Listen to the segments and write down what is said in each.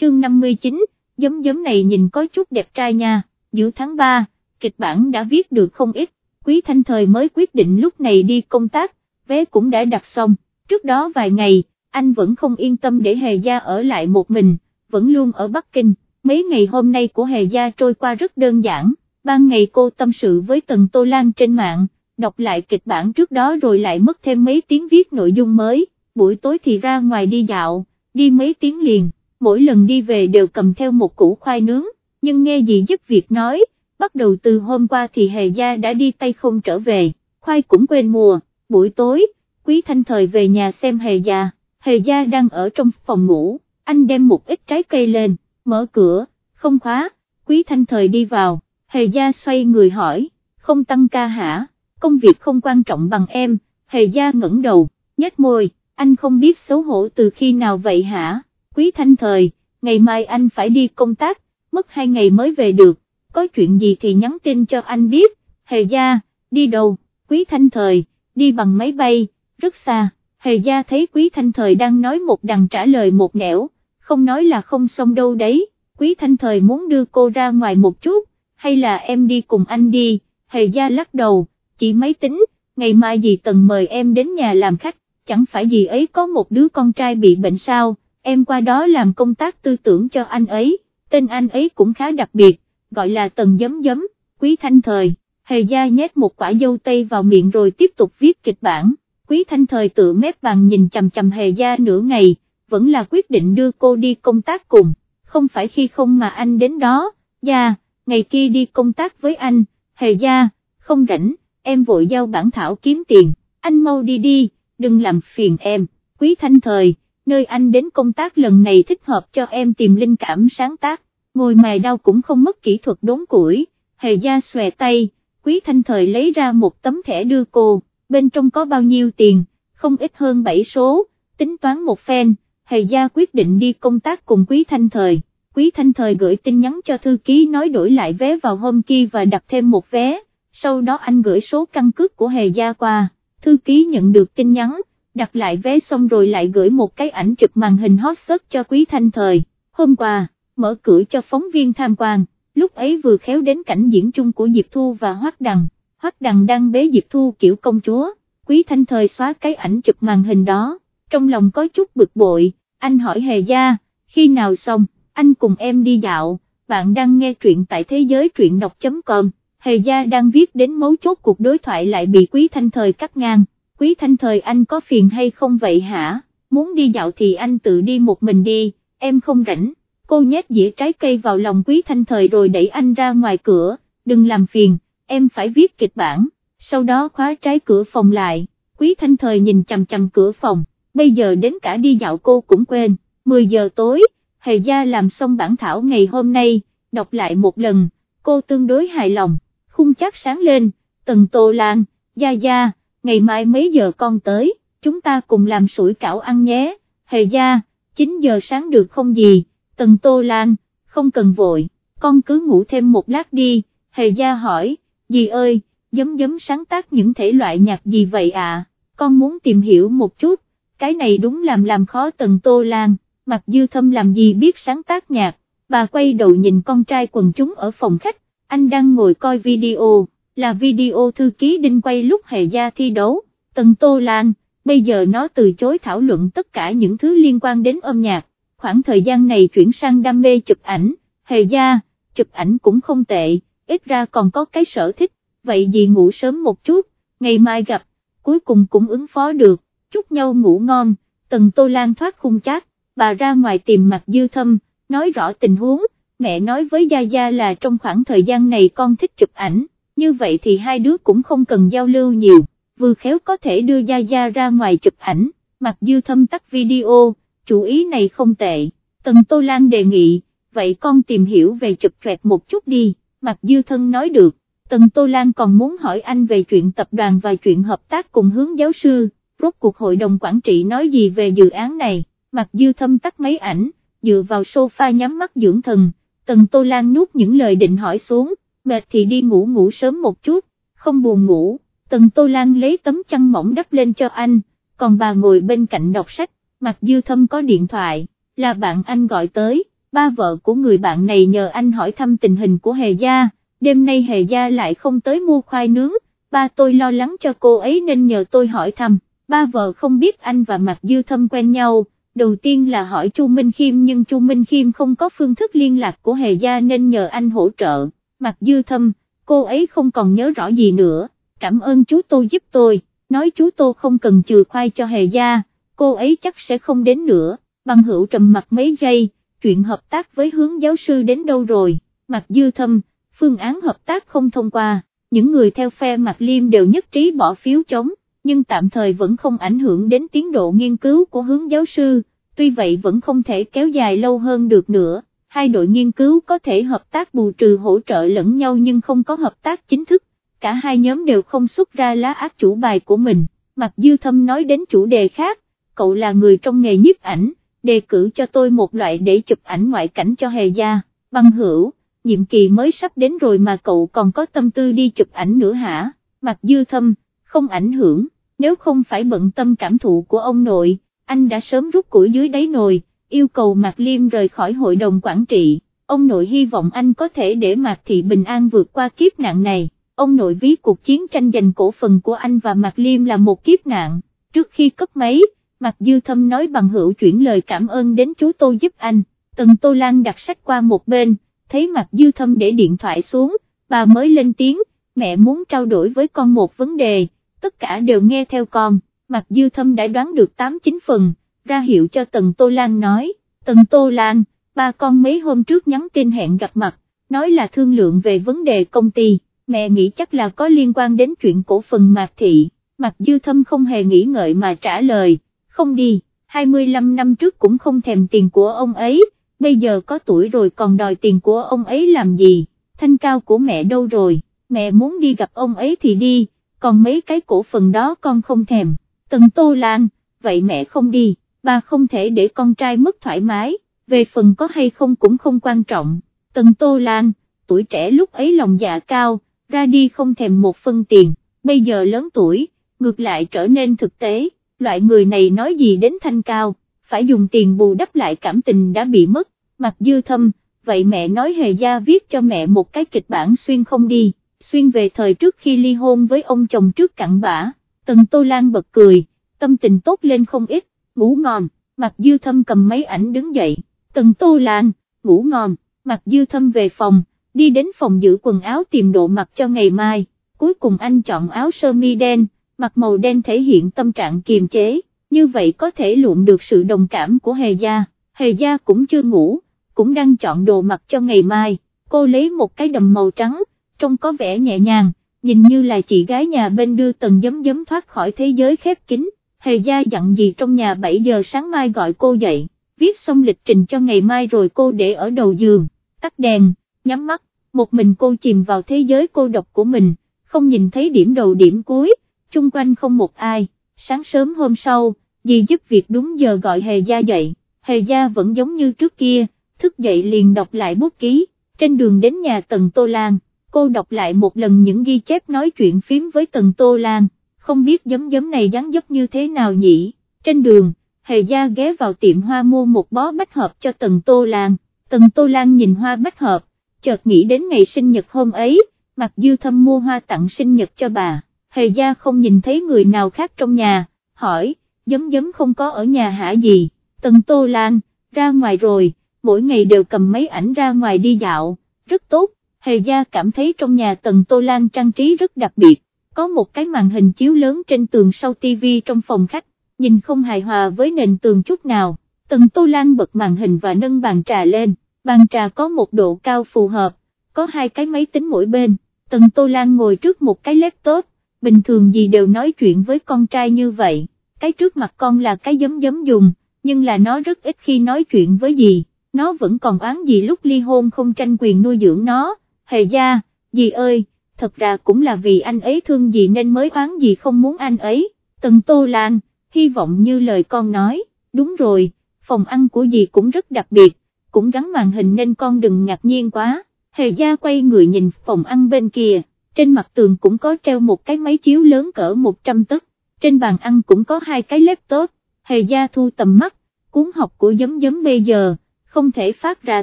chương 59, giấm giấm này nhìn có chút đẹp trai nha, giữa tháng 3, kịch bản đã viết được không ít, Quý Thanh Thời mới quyết định lúc này đi công tác, vé cũng đã đặt xong, trước đó vài ngày, anh vẫn không yên tâm để Hề Gia ở lại một mình, vẫn luôn ở Bắc Kinh, mấy ngày hôm nay của Hề Gia trôi qua rất đơn giản, ban ngày cô tâm sự với Tần Tô Lan trên mạng, đọc lại kịch bản trước đó rồi lại mất thêm mấy tiếng viết nội dung mới, buổi tối thì ra ngoài đi dạo, đi mấy tiếng liền, mỗi lần đi về đều cầm theo một củ khoai nướng, nhưng nghe gì giúp việc nói, bắt đầu từ hôm qua thì Hề Gia đã đi tay không trở về, khoai cũng quên mùa, buổi tối, Quý Thanh Thời về nhà xem Hề Gia, Hề Gia đang ở trong phòng ngủ, anh đem một ít trái cây lên, mở cửa, không khóa, Quý Thanh Thời đi vào, Hề Gia xoay người hỏi, không tăng ca hả, công việc không quan trọng bằng em, Hề Gia ngẩng đầu, nhếch môi, anh không biết xấu hổ từ khi nào vậy hả, Quý Thanh Thời, ngày mai anh phải đi công tác, mất hai ngày mới về được, có chuyện gì thì nhắn tin cho anh biết, Hề Gia, đi đâu, Quý Thanh Thời, đi bằng máy bay, rất xa, Hề Gia thấy Quý Thanh Thời đang nói một đằng trả lời một nẻo, không nói là không xong đâu đấy, Quý Thanh Thời muốn đưa cô ra ngoài một chút, hay là em đi cùng anh đi, Hề Gia lắc đầu, chỉ máy tính, ngày mai dì Tần mời em đến nhà làm khách, chẳng phải dì ấy có một đứa con trai bị bệnh sao, em qua đó làm công tác tư tưởng cho anh ấy, tên anh ấy cũng khá đặc biệt, gọi là Tần Giấm Giấm, Quý Thanh Thời, Hề Gia nhét một quả dâu tây vào miệng rồi tiếp tục viết kịch bản, Quý Thanh Thời tự mép vàng nhìn chầm chầm Hề Gia nửa ngày, vẫn là quyết định đưa cô đi công tác cùng, không phải khi không mà anh đến đó, Gia, ngày kia đi công tác với anh, Hề Gia, không rảnh, em vội giao bản thảo kiếm tiền, anh mau đi đi, đừng làm phiền em, Quý Thanh Thời, nơi anh đến công tác lần này thích hợp cho em tìm linh cảm sáng tác, ngồi mài đau cũng không mất kỹ thuật đốn củi, Hề Gia xòe tay, Quý Thanh Thời lấy ra một tấm thẻ đưa cô, bên trong có bao nhiêu tiền, không ít hơn 7 số, tính toán một phen, Hề Gia quyết định đi công tác cùng Quý Thanh Thời. Quý Thanh Thời gửi tin nhắn cho thư ký nói đổi lại vé vào hôm kia và đặt thêm một vé, sau đó anh gửi số căn cước của Hề Gia qua, thư ký nhận được tin nhắn, đặt lại vé xong rồi lại gửi một cái ảnh chụp màn hình hot search cho Quý Thanh Thời, hôm qua, mở cửa cho phóng viên tham quan, lúc ấy vừa khéo đến cảnh diễn chung của Diệp Thu và Hoác Đằng, Hoác Đằng đang bế Diệp Thu kiểu công chúa, Quý Thanh Thời xóa cái ảnh chụp màn hình đó, trong lòng có chút bực bội, anh hỏi Hề Gia, khi nào xong, anh cùng em đi dạo, bạn đang nghe truyện tại thế giới truyện đọc.com, Hề Gia đang viết đến mấu chốt cuộc đối thoại lại bị Quý Thanh Thời cắt ngang, Quý Thanh Thời anh có phiền hay không vậy hả, muốn đi dạo thì anh tự đi một mình đi, em không rảnh, cô nhét dĩa trái cây vào lòng Quý Thanh Thời rồi đẩy anh ra ngoài cửa, đừng làm phiền, em phải viết kịch bản, sau đó khóa trái cửa phòng lại, Quý Thanh Thời nhìn chầm chầm cửa phòng. Bây giờ đến cả đi dạo cô cũng quên, 10 giờ tối, Hề Gia làm xong bản thảo ngày hôm nay, đọc lại một lần, cô tương đối hài lòng, khung chắc sáng lên, Tần Tô Lan, Gia Gia, ngày mai mấy giờ con tới, chúng ta cùng làm sủi cảo ăn nhé, Hề Gia, 9 giờ sáng được không gì, Tần Tô Lan, không cần vội, con cứ ngủ thêm một lát đi, Hề Gia hỏi, dì ơi, giấm giấm sáng tác những thể loại nhạc gì vậy à, con muốn tìm hiểu một chút, cái này đúng làm làm khó Tần Tô Lan, mặc dư thâm làm gì biết sáng tác nhạc, bà quay đầu nhìn con trai quần chúng ở phòng khách, anh đang ngồi coi video, là video thư ký đinh quay lúc hề gia thi đấu, Tần Tô Lan, bây giờ nó từ chối thảo luận tất cả những thứ liên quan đến âm nhạc, khoảng thời gian này chuyển sang đam mê chụp ảnh, hề gia, chụp ảnh cũng không tệ, ít ra còn có cái sở thích, vậy gì ngủ sớm một chút, ngày mai gặp, cuối cùng cũng ứng phó được chúc nhau ngủ ngon, tần tô lan thoát khung chát, bà ra ngoài tìm mặt dư thâm, nói rõ tình huống, mẹ nói với Gia Gia là trong khoảng thời gian này con thích chụp ảnh, như vậy thì hai đứa cũng không cần giao lưu nhiều, vừa khéo có thể đưa Gia Gia ra ngoài chụp ảnh, mặc dư thâm tắt video, chủ ý này không tệ, tần tô lan đề nghị, vậy con tìm hiểu về chụp choẹt một chút đi, Mặc dư thân nói được. Tần Tô Lan còn muốn hỏi anh về chuyện tập đoàn và chuyện hợp tác cùng hướng giáo sư, rốt cuộc hội đồng quản trị nói gì về dự án này, Mặc dư thâm tắt mấy ảnh, dựa vào sofa nhắm mắt dưỡng thần, tần tô lan nuốt những lời định hỏi xuống, mệt thì đi ngủ ngủ sớm một chút, không buồn ngủ, tần tô lan lấy tấm chăn mỏng đắp lên cho anh, còn bà ngồi bên cạnh đọc sách, Mặc dư thâm có điện thoại, là bạn anh gọi tới, ba vợ của người bạn này nhờ anh hỏi thăm tình hình của Hề Gia, đêm nay Hề Gia lại không tới mua khoai nướng, ba tôi lo lắng cho cô ấy nên nhờ tôi hỏi thăm, ba vợ không biết anh và Mặc Dư Thâm quen nhau, đầu tiên là hỏi Chu Minh Khiêm nhưng Chu Minh Khiêm không có phương thức liên lạc của Hề Gia nên nhờ anh hỗ trợ, Mạc Dư Thâm, cô ấy không còn nhớ rõ gì nữa, cảm ơn chú Tô giúp tôi, nói chú Tô không cần chừa khoai cho Hề Gia, cô ấy chắc sẽ không đến nữa, bằng hữu trầm mặt mấy giây, chuyện hợp tác với hướng giáo sư đến đâu rồi, Mạc Dư Thâm, phương án hợp tác không thông qua, những người theo phe Mạc Liêm đều nhất trí bỏ phiếu chống, nhưng tạm thời vẫn không ảnh hưởng đến tiến độ nghiên cứu của hướng giáo sư, tuy vậy vẫn không thể kéo dài lâu hơn được nữa, hai đội nghiên cứu có thể hợp tác bù trừ hỗ trợ lẫn nhau nhưng không có hợp tác chính thức, cả hai nhóm đều không xuất ra lá ác chủ bài của mình, Mạc Dư Thâm nói đến chủ đề khác, cậu là người trong nghề nhiếp ảnh đề cử cho tôi một loại để chụp ảnh ngoại cảnh cho hề gia, băng hữu, nhiệm kỳ mới sắp đến rồi mà cậu còn có tâm tư đi chụp ảnh nữa hả, mặc dư thâm, không ảnh hưởng, nếu không phải bận tâm cảm thụ của ông nội, anh đã sớm rút củi dưới đáy nồi, yêu cầu Mạc Liêm rời khỏi hội đồng quản trị, ông nội hy vọng anh có thể để Mạc Thị Bình An vượt qua kiếp nạn này, ông nội ví cuộc chiến tranh giành cổ phần của anh và Mạc Liêm là một kiếp nạn, trước khi cấp máy, Mạc Dư Thâm nói bằng hữu chuyển lời cảm ơn đến chú Tô giúp anh, Tần Tô Lan đặt sách qua một bên, thấy Mạc Dư Thâm để điện thoại xuống, bà mới lên tiếng, mẹ muốn trao đổi với con một vấn đề, tất cả đều nghe theo con, Mạc Dư Thâm đã đoán được 8-9 phần, ra hiệu cho Tần Tô Lan nói, Tần Tô Lan, ba con mấy hôm trước nhắn tin hẹn gặp mặt, nói là thương lượng về vấn đề công ty, mẹ nghĩ chắc là có liên quan đến chuyện cổ phần Mạc Thị, Mạc Dư Thâm không hề nghĩ ngợi mà trả lời không đi, 25 năm trước cũng không thèm tiền của ông ấy, bây giờ có tuổi rồi còn đòi tiền của ông ấy làm gì, thanh cao của mẹ đâu rồi, mẹ muốn đi gặp ông ấy thì đi, còn mấy cái cổ phần đó con không thèm, tần tô lan, vậy mẹ không đi, bà không thể để con trai mất thoải mái, về phần có hay không cũng không quan trọng, tần tô lan, tuổi trẻ lúc ấy lòng dạ cao, ra đi không thèm một phân tiền, bây giờ lớn tuổi, ngược lại trở nên thực tế. Loại người này nói gì đến thanh cao, phải dùng tiền bù đắp lại cảm tình đã bị mất, mặt dư thâm, vậy mẹ nói hề gia viết cho mẹ một cái kịch bản xuyên không đi, xuyên về thời trước khi ly hôn với ông chồng trước cặn bã, tần tô lan bật cười, tâm tình tốt lên không ít, ngủ ngon, mặt dư thâm cầm mấy ảnh đứng dậy, tần tô lan, ngủ ngon, mặt dư thâm về phòng, đi đến phòng giữ quần áo tìm độ mặt cho ngày mai, cuối cùng anh chọn áo sơ mi đen, mặc màu đen thể hiện tâm trạng kiềm chế, như vậy có thể lụm được sự đồng cảm của Hề Gia, Hề Gia cũng chưa ngủ, cũng đang chọn đồ mặc cho ngày mai, cô lấy một cái đầm màu trắng, trông có vẻ nhẹ nhàng, nhìn như là chị gái nhà bên đưa tần giấm giấm thoát khỏi thế giới khép kín, Hề Gia dặn gì trong nhà 7 giờ sáng mai gọi cô dậy, viết xong lịch trình cho ngày mai rồi cô để ở đầu giường, tắt đèn, nhắm mắt, một mình cô chìm vào thế giới cô độc của mình, không nhìn thấy điểm đầu điểm cuối chung quanh không một ai, sáng sớm hôm sau, dì giúp việc đúng giờ gọi Hề Gia dậy, Hề Gia vẫn giống như trước kia, thức dậy liền đọc lại bút ký, trên đường đến nhà Tần Tô Lan, cô đọc lại một lần những ghi chép nói chuyện phím với Tần Tô Lan, không biết giấm giấm này dáng dấp như thế nào nhỉ, trên đường, Hề Gia ghé vào tiệm hoa mua một bó bách hợp cho Tần Tô Lan, Tần Tô Lan nhìn hoa bách hợp, chợt nghĩ đến ngày sinh nhật hôm ấy, mặc dư thâm mua hoa tặng sinh nhật cho bà. Hề gia không nhìn thấy người nào khác trong nhà, hỏi, giấm giấm không có ở nhà hả gì, tần tô lan, ra ngoài rồi, mỗi ngày đều cầm mấy ảnh ra ngoài đi dạo, rất tốt, hề gia cảm thấy trong nhà tần tô lan trang trí rất đặc biệt, có một cái màn hình chiếu lớn trên tường sau tivi trong phòng khách, nhìn không hài hòa với nền tường chút nào, tần tô lan bật màn hình và nâng bàn trà lên, bàn trà có một độ cao phù hợp, có hai cái máy tính mỗi bên, tần tô lan ngồi trước một cái laptop, bình thường gì đều nói chuyện với con trai như vậy, cái trước mặt con là cái giấm giấm dùng, nhưng là nó rất ít khi nói chuyện với gì. nó vẫn còn oán gì lúc ly hôn không tranh quyền nuôi dưỡng nó, hề gia, dì ơi, thật ra cũng là vì anh ấy thương gì nên mới oán gì không muốn anh ấy, tần tô lan, hy vọng như lời con nói, đúng rồi, phòng ăn của dì cũng rất đặc biệt, cũng gắn màn hình nên con đừng ngạc nhiên quá, hề gia quay người nhìn phòng ăn bên kia trên mặt tường cũng có treo một cái máy chiếu lớn cỡ 100 tấc, trên bàn ăn cũng có hai cái laptop, hề gia thu tầm mắt, cuốn học của giấm giấm bây giờ, không thể phát ra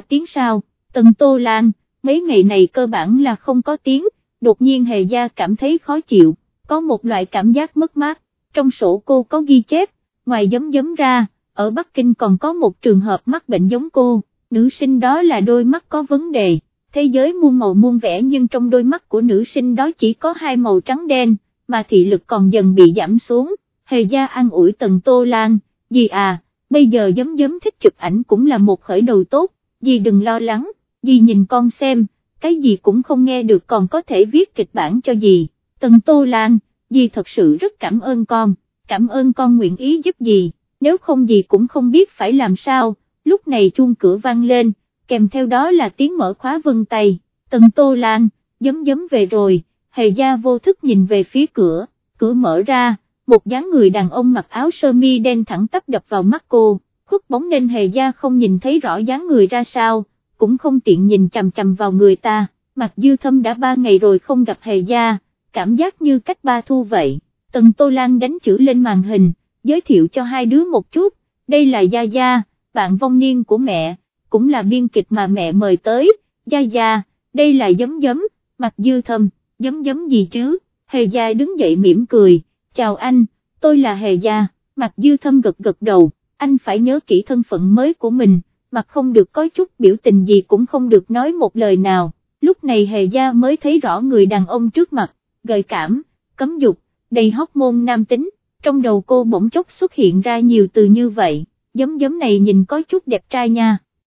tiếng sao, tần tô lan, mấy ngày này cơ bản là không có tiếng, đột nhiên hề gia cảm thấy khó chịu, có một loại cảm giác mất mát, trong sổ cô có ghi chép, ngoài giấm giấm ra, ở Bắc Kinh còn có một trường hợp mắc bệnh giống cô, nữ sinh đó là đôi mắt có vấn đề, thế giới muôn màu muôn vẻ nhưng trong đôi mắt của nữ sinh đó chỉ có hai màu trắng đen, mà thị lực còn dần bị giảm xuống, hề gia an ủi tần tô lan, gì à, bây giờ giấm giấm thích chụp ảnh cũng là một khởi đầu tốt, dì đừng lo lắng, dì nhìn con xem, cái gì cũng không nghe được còn có thể viết kịch bản cho gì? tần tô lan, dì thật sự rất cảm ơn con, cảm ơn con nguyện ý giúp dì, nếu không dì cũng không biết phải làm sao, lúc này chuông cửa vang lên, kèm theo đó là tiếng mở khóa vân tay, tần tô lan, giấm giấm về rồi, hề gia vô thức nhìn về phía cửa, cửa mở ra, một dáng người đàn ông mặc áo sơ mi đen thẳng tắp đập vào mắt cô, khuất bóng nên hề gia không nhìn thấy rõ dáng người ra sao, cũng không tiện nhìn chằm chằm vào người ta, Mặc dư thâm đã ba ngày rồi không gặp hề gia, cảm giác như cách ba thu vậy, tần tô lan đánh chữ lên màn hình, giới thiệu cho hai đứa một chút, đây là Gia Gia, bạn vong niên của mẹ, cũng là biên kịch mà mẹ mời tới, Gia Gia, đây là giấm giấm, Mặc dư thâm, giấm giấm gì chứ, hề gia đứng dậy mỉm cười, chào anh, tôi là hề gia, Mặc dư thâm gật gật đầu, anh phải nhớ kỹ thân phận mới của mình, mặt không được có chút biểu tình gì cũng không được nói một lời nào, lúc này hề gia mới thấy rõ người đàn ông trước mặt, gợi cảm, cấm dục, đầy hóc môn nam tính, trong đầu cô bỗng chốc xuất hiện ra nhiều từ như vậy, giấm giấm này nhìn có chút đẹp trai nha.